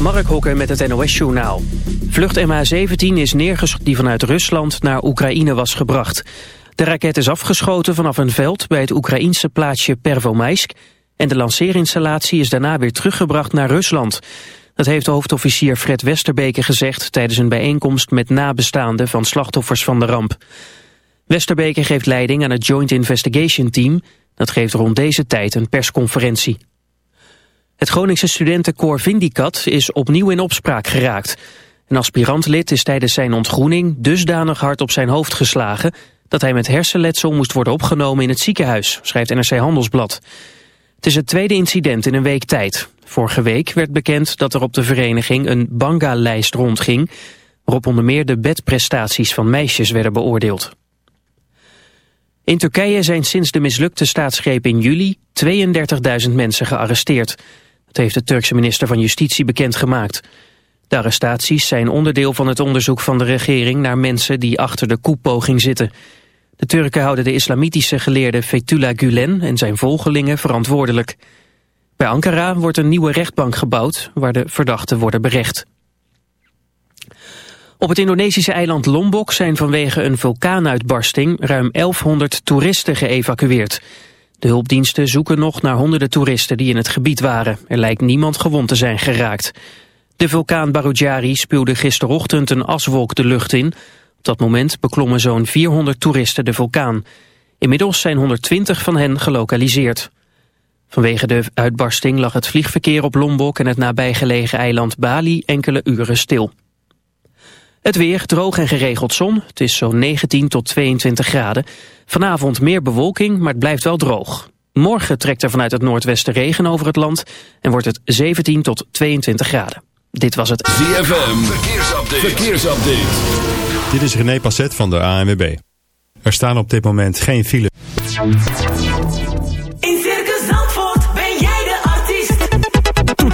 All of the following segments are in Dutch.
Mark Hokker met het NOS-journaal. Vlucht MH17 is neergeschoten die vanuit Rusland naar Oekraïne was gebracht. De raket is afgeschoten vanaf een veld bij het Oekraïense plaatsje Pervomaisk... en de lanceerinstallatie is daarna weer teruggebracht naar Rusland. Dat heeft hoofdofficier Fred Westerbeke gezegd... tijdens een bijeenkomst met nabestaanden van slachtoffers van de ramp. Westerbeke geeft leiding aan het Joint Investigation Team... dat geeft rond deze tijd een persconferentie. Het Groningse studentenkoor Vindicat is opnieuw in opspraak geraakt. Een aspirantlid is tijdens zijn ontgroening dusdanig hard op zijn hoofd geslagen... dat hij met hersenletsel moest worden opgenomen in het ziekenhuis, schrijft NRC Handelsblad. Het is het tweede incident in een week tijd. Vorige week werd bekend dat er op de vereniging een banga-lijst rondging... waarop onder meer de bedprestaties van meisjes werden beoordeeld. In Turkije zijn sinds de mislukte staatsgreep in juli 32.000 mensen gearresteerd. Dat heeft de Turkse minister van Justitie bekendgemaakt. De arrestaties zijn onderdeel van het onderzoek van de regering naar mensen die achter de koepoging zitten. De Turken houden de islamitische geleerde Fethullah Gulen en zijn volgelingen verantwoordelijk. Bij Ankara wordt een nieuwe rechtbank gebouwd waar de verdachten worden berecht. Op het Indonesische eiland Lombok zijn vanwege een vulkaanuitbarsting ruim 1100 toeristen geëvacueerd. De hulpdiensten zoeken nog naar honderden toeristen die in het gebied waren. Er lijkt niemand gewond te zijn geraakt. De vulkaan Barujari spuwde gisterochtend een aswolk de lucht in. Op dat moment beklommen zo'n 400 toeristen de vulkaan. Inmiddels zijn 120 van hen gelokaliseerd. Vanwege de uitbarsting lag het vliegverkeer op Lombok en het nabijgelegen eiland Bali enkele uren stil. Het weer, droog en geregeld zon. Het is zo'n 19 tot 22 graden. Vanavond meer bewolking, maar het blijft wel droog. Morgen trekt er vanuit het noordwesten regen over het land... en wordt het 17 tot 22 graden. Dit was het ZFM Verkeersupdate. Verkeersupdate. Dit is René Passet van de ANWB. Er staan op dit moment geen files.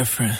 Different.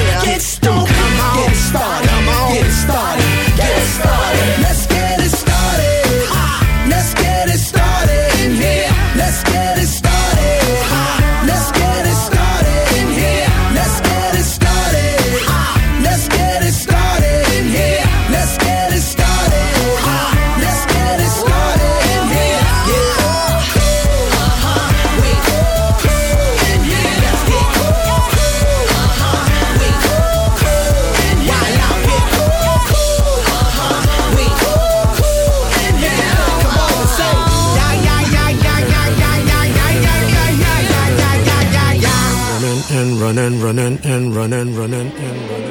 running and running.